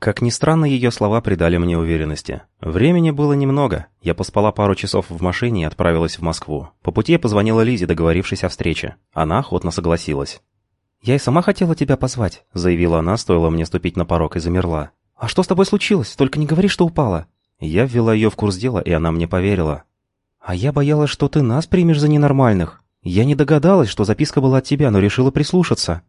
Как ни странно, ее слова придали мне уверенности. Времени было немного. Я поспала пару часов в машине и отправилась в Москву. По пути я позвонила Лизе, договорившись о встрече. Она охотно согласилась. «Я и сама хотела тебя позвать», — заявила она, стоило мне ступить на порог и замерла. «А что с тобой случилось? Только не говори, что упала». Я ввела ее в курс дела, и она мне поверила. «А я боялась, что ты нас примешь за ненормальных. Я не догадалась, что записка была от тебя, но решила прислушаться.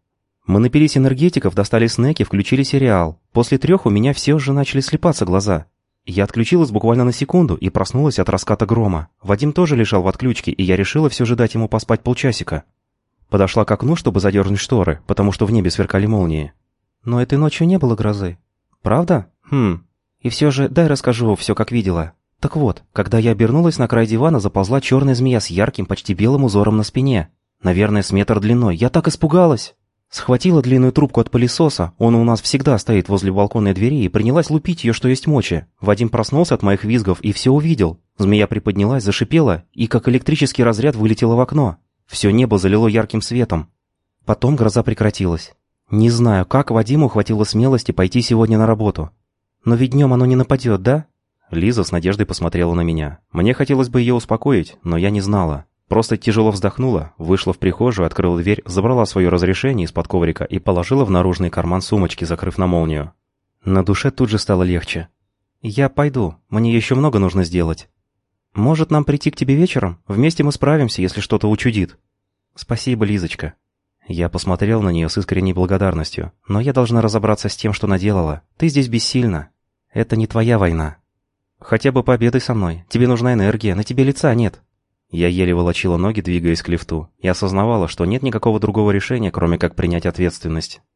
Мы напились энергетиков, достали снеки, включили сериал. После трех у меня все уже начали слепаться глаза. Я отключилась буквально на секунду и проснулась от раската грома. Вадим тоже лежал в отключке, и я решила все же дать ему поспать полчасика. Подошла к окну, чтобы задернуть шторы, потому что в небе сверкали молнии. Но этой ночью не было грозы. Правда? Хм. И все же, дай расскажу все, как видела. Так вот, когда я обернулась, на край дивана заползла черная змея с ярким, почти белым узором на спине. Наверное, с метр длиной. Я так испугалась. Схватила длинную трубку от пылесоса, он у нас всегда стоит возле балконной двери, и принялась лупить ее, что есть мочи. Вадим проснулся от моих визгов и все увидел. Змея приподнялась, зашипела, и как электрический разряд вылетела в окно. Все небо залило ярким светом. Потом гроза прекратилась. Не знаю, как Вадиму хватило смелости пойти сегодня на работу. Но ведь днем оно не нападет, да? Лиза с надеждой посмотрела на меня. Мне хотелось бы ее успокоить, но я не знала. Просто тяжело вздохнула, вышла в прихожую, открыла дверь, забрала свое разрешение из-под коврика и положила в наружный карман сумочки, закрыв на молнию. На душе тут же стало легче. «Я пойду, мне еще много нужно сделать. Может, нам прийти к тебе вечером? Вместе мы справимся, если что-то учудит». «Спасибо, Лизочка». Я посмотрел на нее с искренней благодарностью. «Но я должна разобраться с тем, что наделала. Ты здесь бессильна. Это не твоя война. Хотя бы пообедай со мной. Тебе нужна энергия, на тебе лица нет». Я еле волочила ноги, двигаясь к лифту, и осознавала, что нет никакого другого решения, кроме как принять ответственность.